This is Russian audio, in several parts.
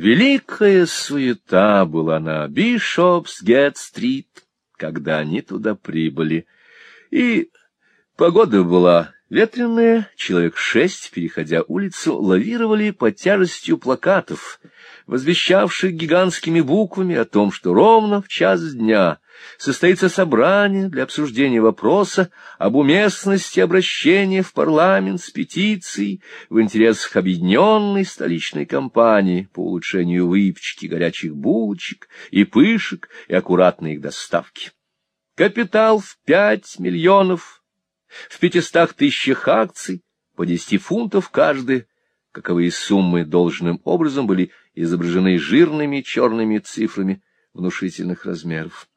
Великая суета была на Бишопс-Гет-стрит, когда они туда прибыли. И погода была ветреная, человек шесть, переходя улицу, лавировали под тяжестью плакатов, возвещавших гигантскими буквами о том, что ровно в час дня состоится собрание для обсуждения вопроса об уместности обращения в парламент с петицией в интересах объединенной столичной кампании по улучшению выпечки горячих булочек и пышек и аккуратной их доставки. Капитал в пять миллионов, в пятистах тысячах акций, по десяти фунтов каждая, каковые суммы должным образом были изображены жирными черными цифрами внушительных размеров.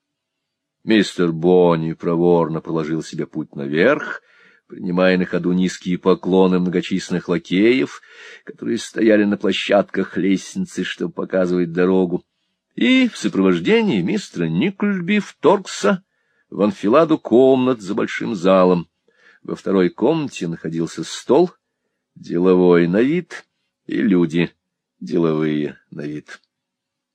Мистер Бонни проворно проложил себе путь наверх, принимая на ходу низкие поклоны многочисленных лакеев, которые стояли на площадках лестницы, чтобы показывать дорогу, и в сопровождении мистера Никольби вторгся в анфиладу комнат за большим залом. Во второй комнате находился стол, деловой на вид, и люди, деловые на вид.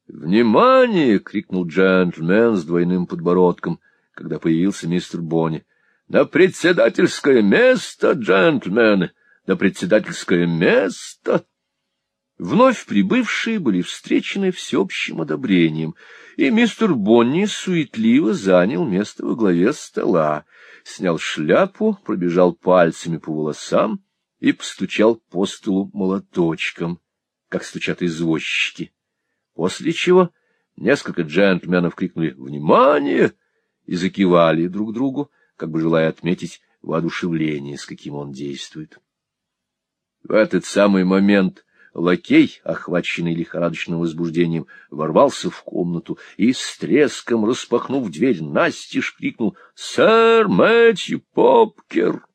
«Внимание!» — крикнул джентльмен с двойным подбородком, когда появился мистер Бонни. «На председательское место, джентльмены! На председательское место!» Вновь прибывшие были встречены всеобщим одобрением, и мистер Бонни суетливо занял место во главе стола, снял шляпу, пробежал пальцами по волосам и постучал по столу молоточком, как стучат извозчики после чего несколько джентльменов крикнули «Внимание!» и закивали друг другу, как бы желая отметить воодушевление, с каким он действует. В этот самый момент лакей, охваченный лихорадочным возбуждением, ворвался в комнату и, с треском распахнув дверь, настежь крикнул «Сэр Мэтью Попкер!»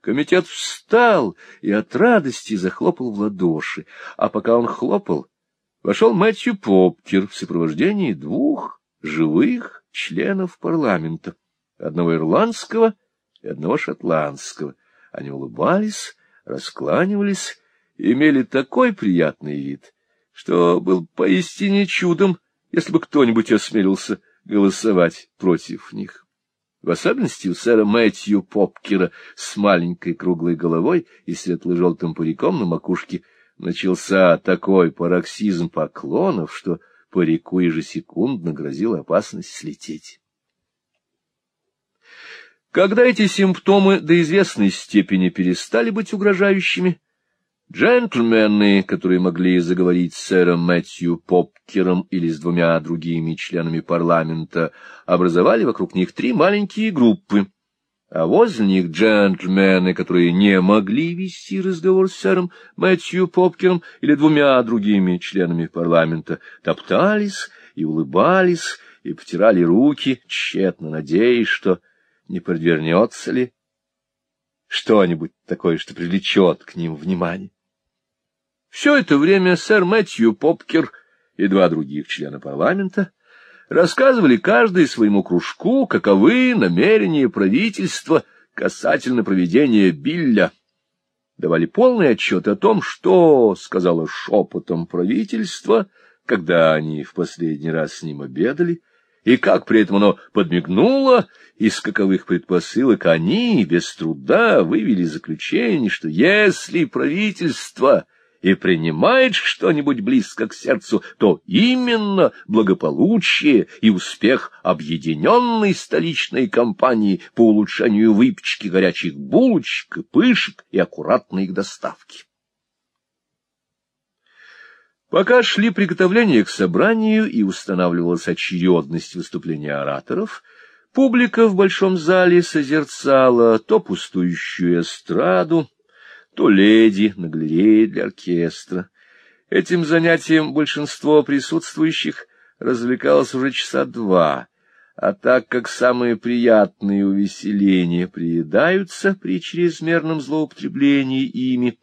Комитет встал и от радости захлопал в ладоши, а пока он хлопал, вошел Мэтью Попкер в сопровождении двух живых членов парламента, одного ирландского и одного шотландского. Они улыбались, раскланивались имели такой приятный вид, что был поистине чудом, если бы кто-нибудь осмелился голосовать против них. В особенности у сэра Мэтью Попкера с маленькой круглой головой и светло-желтым париком на макушке начался такой пароксизм поклонов, что парику ежесекундно грозила опасность слететь. Когда эти симптомы до известной степени перестали быть угрожающими, джентльмены, которые могли заговорить с сэром Мэтью Попкером или с двумя другими членами парламента, образовали вокруг них три маленькие группы — а возле них джентльмены, которые не могли вести разговор с сэром Мэтью Попкером или двумя другими членами парламента, топтались и улыбались и потирали руки, тщетно надеясь, что не подвернется ли что-нибудь такое, что привлечет к ним внимание. Все это время сэр Мэтью Попкер и два других члена парламента — рассказывали каждый своему кружку, каковы намерения правительства касательно проведения Билля. Давали полный отчет о том, что сказала шепотом правительство, когда они в последний раз с ним обедали, и как при этом оно подмигнуло, из каковых предпосылок они без труда вывели заключение, что если правительство и принимает что-нибудь близко к сердцу, то именно благополучие и успех объединенной столичной кампании по улучшению выпечки горячих булочек и пышек и аккуратной их доставки. Пока шли приготовления к собранию и устанавливалась очередность выступления ораторов, публика в большом зале созерцала то пустующую эстраду, то леди на галерее для оркестра. Этим занятием большинство присутствующих развлекалось уже часа два, а так как самые приятные увеселения приедаются при чрезмерном злоупотреблении ими,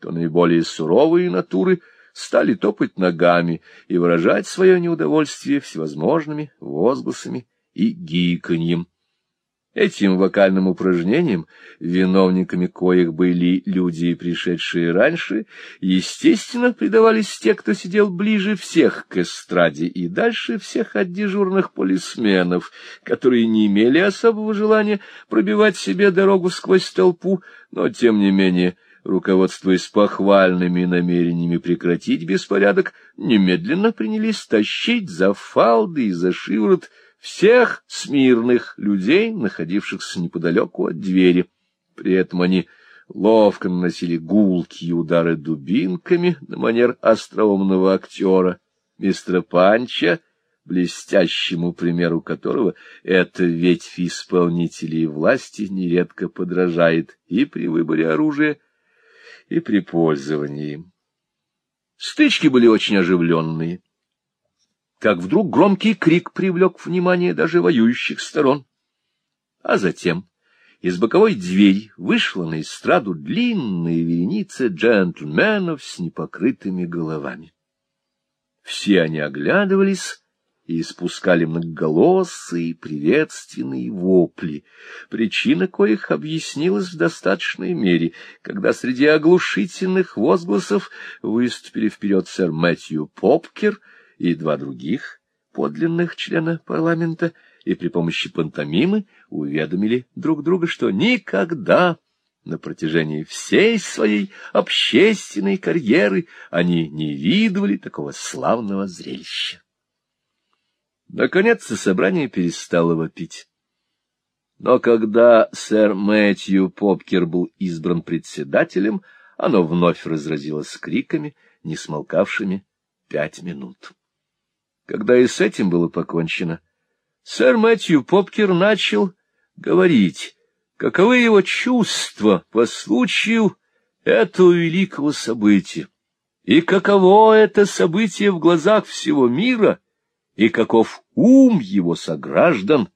то наиболее суровые натуры стали топать ногами и выражать свое неудовольствие всевозможными возгласами и гиканьем. Этим вокальным упражнением, виновниками коих были люди, пришедшие раньше, естественно, предавались те, кто сидел ближе всех к эстраде и дальше всех от дежурных полисменов, которые не имели особого желания пробивать себе дорогу сквозь толпу, но, тем не менее, руководствуясь похвальными намерениями прекратить беспорядок, немедленно принялись тащить за фалды и за шиворот всех смирных людей, находившихся неподалеку от двери. При этом они ловко наносили гулкие удары дубинками на манер остроумного актера, мистера Панча, блестящему примеру которого эта ветвь исполнителей власти нередко подражает и при выборе оружия, и при пользовании им. Стычки были очень оживленные как вдруг громкий крик привлек внимание даже воюющих сторон. А затем из боковой двери вышла на эстраду длинная вереница джентльменов с непокрытыми головами. Все они оглядывались и испускали многоголосые приветственные вопли, причина коих объяснилась в достаточной мере, когда среди оглушительных возгласов выступили вперед сэр Мэтью Попкер — и два других подлинных члена парламента и при помощи пантомимы уведомили друг друга, что никогда на протяжении всей своей общественной карьеры они не видывали такого славного зрелища. Наконец собрание перестало вопить. Но когда сэр Мэтью Попкер был избран председателем, оно вновь разразилось криками, не смолкавшими пять минут. Когда и с этим было покончено, сэр Мэтью Попкер начал говорить, каковы его чувства по случаю этого великого события, и каково это событие в глазах всего мира, и каков ум его сограждан,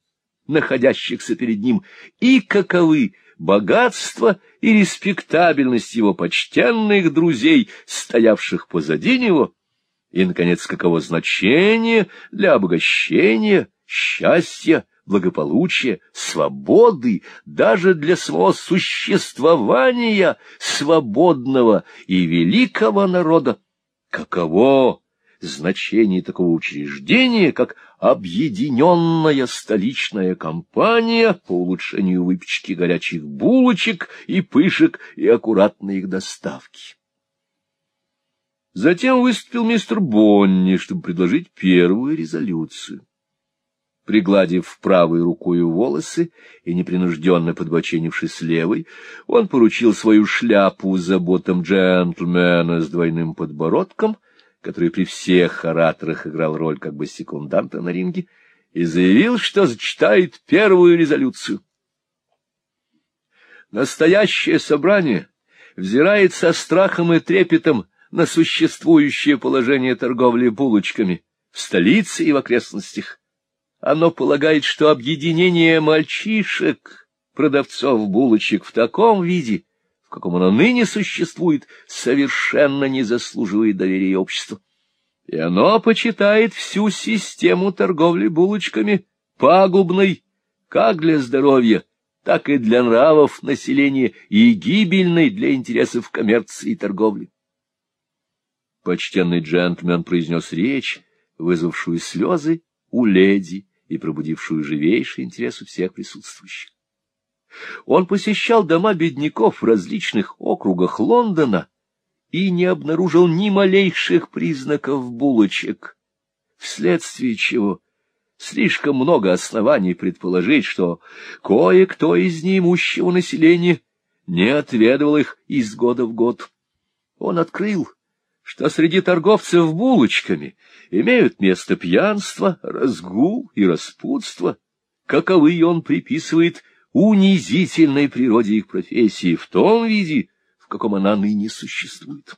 находящихся перед ним, и каковы богатство и респектабельность его почтенных друзей, стоявших позади него, и, наконец, каково значение для обогащения, счастья, благополучия, свободы, даже для самого существования свободного и великого народа. Каково значение такого учреждения, как объединенная столичная компания по улучшению выпечки горячих булочек и пышек и аккуратной их доставки. Затем выступил мистер Бонни, чтобы предложить первую резолюцию. Пригладив правой рукой волосы и непринужденно подбоченившись левой, он поручил свою шляпу заботам джентльмена с двойным подбородком, который при всех ораторах играл роль как бы секунданта на ринге, и заявил, что зачитает первую резолюцию. Настоящее собрание взирает со страхом и трепетом на существующее положение торговли булочками в столице и в окрестностях. Оно полагает, что объединение мальчишек, продавцов булочек в таком виде, в каком оно ныне существует, совершенно не заслуживает доверия общества. И оно почитает всю систему торговли булочками пагубной как для здоровья, так и для нравов населения и гибельной для интересов коммерции и торговли. Почтенный джентльмен произнес речь, вызвавшую слезы у леди и пробудившую живейший интерес у всех присутствующих. Он посещал дома бедняков в различных округах Лондона и не обнаружил ни малейших признаков булочек, вследствие чего слишком много оснований предположить, что кое-кто из неимущего населения не отведывал их из года в год. Он открыл что среди торговцев булочками имеют место пьянство, разгул и распутство, каковы он приписывает унизительной природе их профессии в том виде, в каком она ныне существует.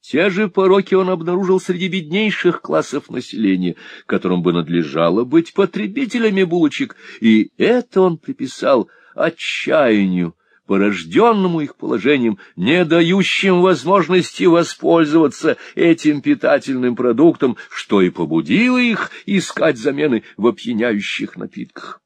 Те же пороки он обнаружил среди беднейших классов населения, которым бы надлежало быть потребителями булочек, и это он приписал отчаянию порожденному их положением, не дающим возможности воспользоваться этим питательным продуктом, что и побудило их искать замены в опьяняющих напитках.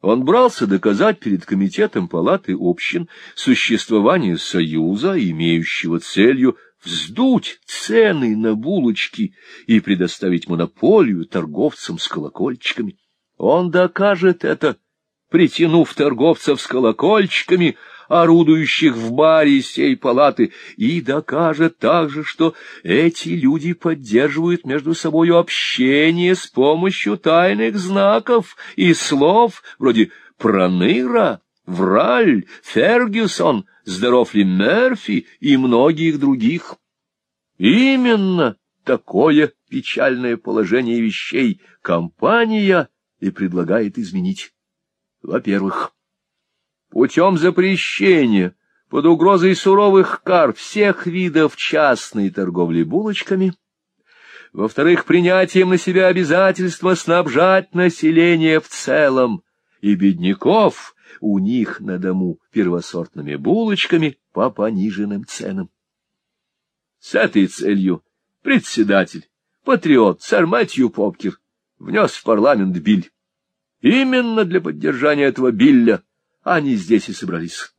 Он брался доказать перед комитетом палаты общин существование союза, имеющего целью вздуть цены на булочки и предоставить монополию торговцам с колокольчиками. Он докажет это, притянув торговцев с колокольчиками, орудующих в баре сей палаты, и докажет также, что эти люди поддерживают между собою общение с помощью тайных знаков и слов вроде «проныра», «враль», «фергюсон», «здоров ли Мерфи» и многих других. Именно такое печальное положение вещей компания и предлагает изменить. Во-первых, путем запрещения под угрозой суровых кар всех видов частной торговли булочками, во-вторых, принятием на себя обязательства снабжать население в целом и бедняков у них на дому первосортными булочками по пониженным ценам. С этой целью председатель, патриот, сэр Мэтью Попкер, внес в парламент биль. Именно для поддержания этого билля они здесь и собрались.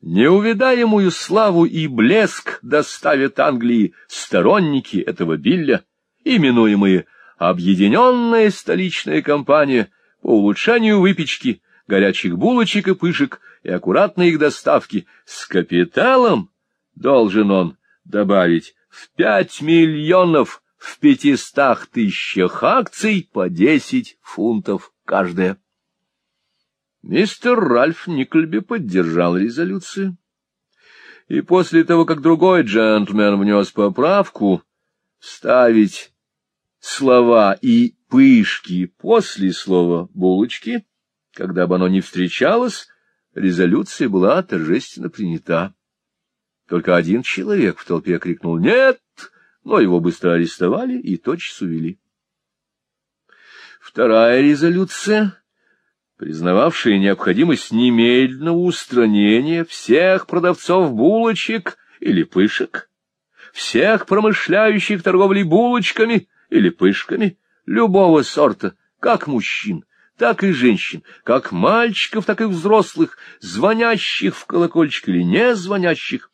Неувидаемую славу и блеск доставят Англии сторонники этого билля, именуемые «Объединенная столичная компания» по улучшению выпечки, горячих булочек и пышек и аккуратной их доставки с капиталом, должен он добавить, в пять миллионов в пятистах тысячах акций по десять фунтов каждая. Мистер Ральф Никльби поддержал резолюцию. И после того, как другой джентльмен внес поправку, ставить слова и пышки после слова «булочки», когда бы оно ни встречалось, резолюция была торжественно принята. Только один человек в толпе крикнул «Нет!», но его быстро арестовали и тотчас увели. Вторая резолюция, признававшая необходимость немедленного устранения всех продавцов булочек или пышек, всех промышляющих торговлей булочками или пышками любого сорта, как мужчин, так и женщин, как мальчиков, так и взрослых, звонящих в колокольчик или не звонящих,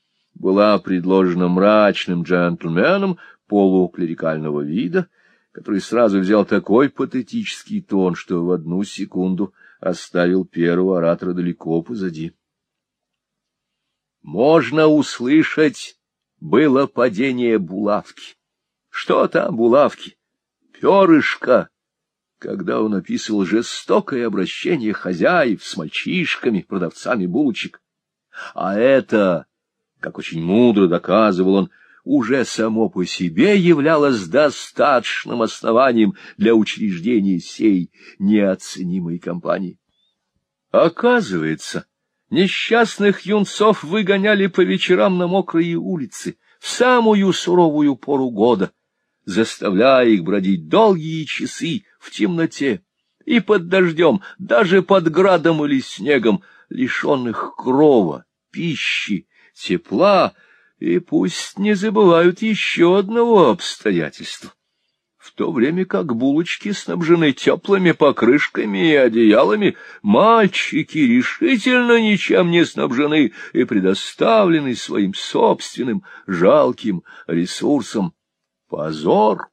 была предложена мрачным джентльменом полуклерикального вида, который сразу взял такой патетический тон, что в одну секунду оставил первого оратора далеко позади. Можно услышать, было падение булавки. Что там булавки? Перышко. Когда он описывал жестокое обращение хозяев с мальчишками, продавцами булочек. А это как очень мудро доказывал он, уже само по себе являлось достаточным основанием для учреждения сей неоценимой компании. Оказывается, несчастных юнцов выгоняли по вечерам на мокрые улицы в самую суровую пору года, заставляя их бродить долгие часы в темноте и под дождем, даже под градом или снегом, лишенных крова, пищи тепла, и пусть не забывают еще одного обстоятельства. В то время как булочки снабжены теплыми покрышками и одеялами, мальчики решительно ничем не снабжены и предоставлены своим собственным жалким ресурсам. Позор!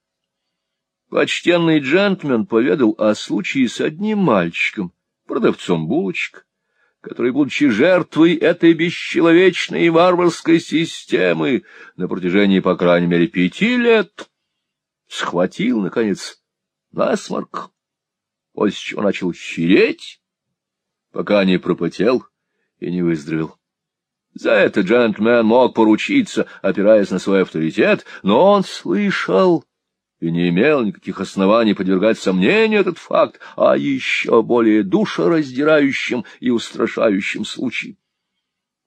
Почтенный джентльмен поведал о случае с одним мальчиком, продавцом булочек, который, будучи жертвой этой бесчеловечной и варварской системы на протяжении, по крайней мере, пяти лет, схватил, наконец, насморк, после чего начал хереть, пока не пропотел и не выздоровел. За это джентльмен мог поручиться, опираясь на свой авторитет, но он слышал и не имел никаких оснований подвергать сомнению этот факт, а еще более душераздирающим и устрашающим случаем.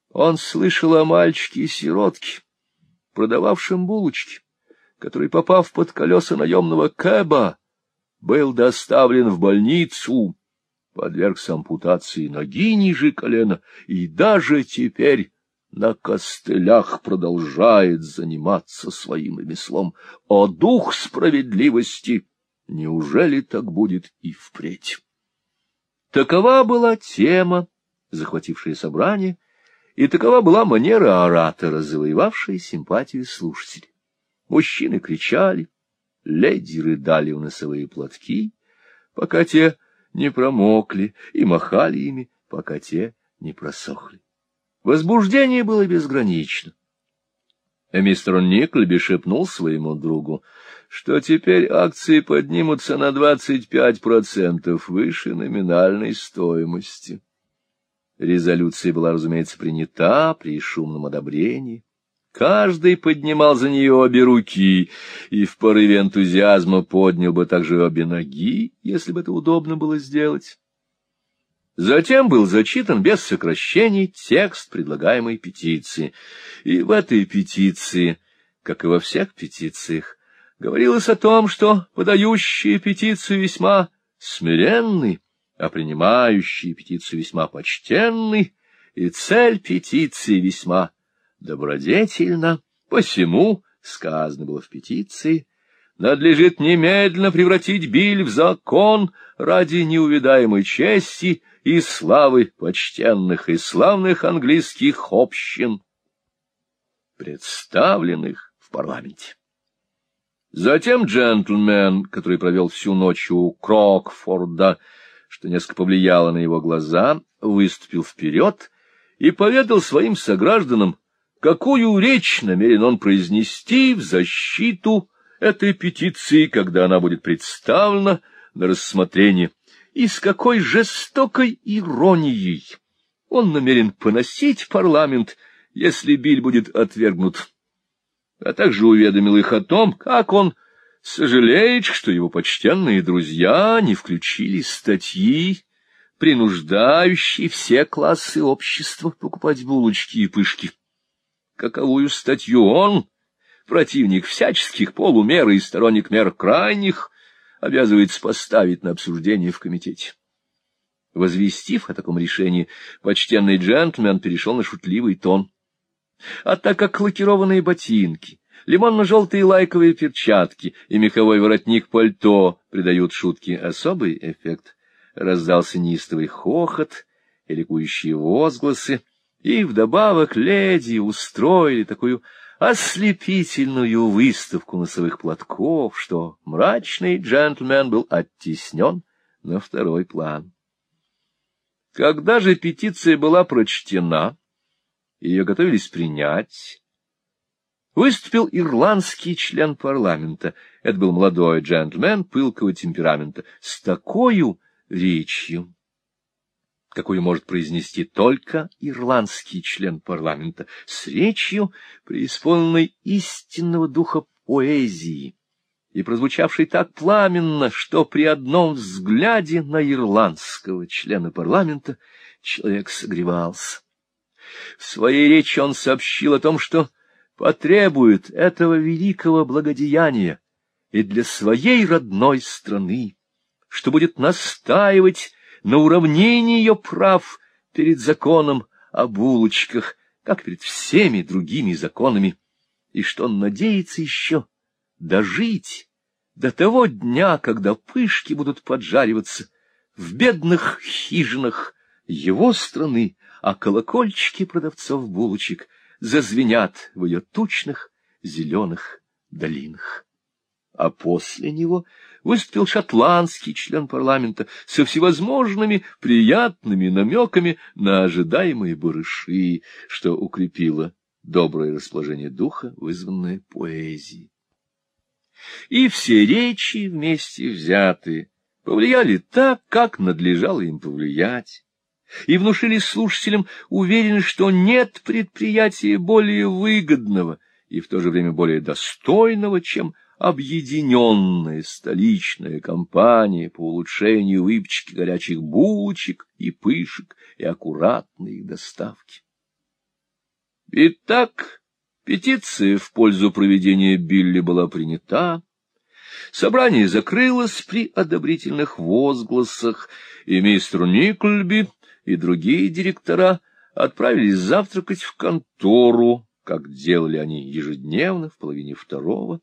Он слышал о мальчике-сиротке, продававшем булочки, который, попав под колеса наемного кэба, был доставлен в больницу, подвергся ампутации ноги ниже колена, и даже теперь на костылях продолжает заниматься своим ремеслом. О, дух справедливости! Неужели так будет и впредь? Такова была тема, захватившая собрание, и такова была манера оратора, завоевавшая симпатию слушателей. Мужчины кричали, леди рыдали в носовые платки, пока те не промокли, и махали ими, пока те не просохли. Возбуждение было безгранично. А мистер Никльби шепнул своему другу, что теперь акции поднимутся на двадцать пять процентов выше номинальной стоимости. Резолюция была, разумеется, принята при шумном одобрении. Каждый поднимал за нее обе руки и в порыве энтузиазма поднял бы также обе ноги, если бы это удобно было сделать. Затем был зачитан без сокращений текст предлагаемой петиции. И в этой петиции, как и во всех петициях, говорилось о том, что подающие петицию весьма смиренны, а принимающие петицию весьма почтенны, и цель петиции весьма добродетельна. Посему, сказано было в петиции, надлежит немедленно превратить Биль в закон ради неувидаемой чести и славы почтенных и славных английских общин, представленных в парламенте. Затем джентльмен, который провел всю ночь у Крокфорда, что несколько повлияло на его глаза, выступил вперед и поведал своим согражданам, какую речь намерен он произнести в защиту этой петиции, когда она будет представлена на рассмотрение и с какой жестокой иронией он намерен поносить парламент, если Биль будет отвергнут, а также уведомил их о том, как он сожалеет, что его почтенные друзья не включили статьи, принуждающие все классы общества покупать булочки и пышки. Каковую статью он, противник всяческих полумер и сторонник мер крайних, обязывается поставить на обсуждение в комитете. Возвестив о таком решении, почтенный джентльмен перешел на шутливый тон. А так как лакированные ботинки, лимонно-желтые лайковые перчатки и меховой воротник пальто придают шутке особый эффект, раздался неистовый хохот и ликующие возгласы, и вдобавок леди устроили такую ослепительную выставку носовых платков, что мрачный джентльмен был оттеснен на второй план. Когда же петиция была прочтена, ее готовились принять, выступил ирландский член парламента, это был молодой джентльмен пылкого темперамента, с такой речью, какую может произнести только ирландский член парламента, с речью, преисполненной истинного духа поэзии, и прозвучавшей так пламенно, что при одном взгляде на ирландского члена парламента человек согревался. В своей речи он сообщил о том, что потребует этого великого благодеяния и для своей родной страны, что будет настаивать на уравнении ее прав перед законом о булочках, как перед всеми другими законами, и что он надеется еще дожить до того дня, когда пышки будут поджариваться в бедных хижинах его страны, а колокольчики продавцов булочек зазвенят в ее тучных зеленых долинах. А после него выступил шотландский член парламента со всевозможными приятными намеками на ожидаемые барыши, что укрепило доброе расположение духа, вызванное поэзией. И все речи вместе взятые повлияли так, как надлежало им повлиять, и внушили слушателям уверенность, что нет предприятия более выгодного и в то же время более достойного, чем объединенная столичная компания по улучшению выпечки горячих булочек и пышек и аккуратной доставки. Итак, петиция в пользу проведения Билли была принята, собрание закрылось при одобрительных возгласах, и мистер Никольби и другие директора отправились завтракать в контору, как делали они ежедневно в половине второго,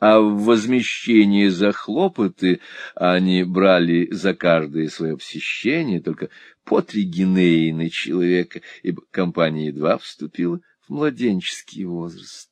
а в возмещение за хлопоты они брали за каждое свое посещение только по три гинеи на человека, ибо компания едва вступила в младенческий возраст.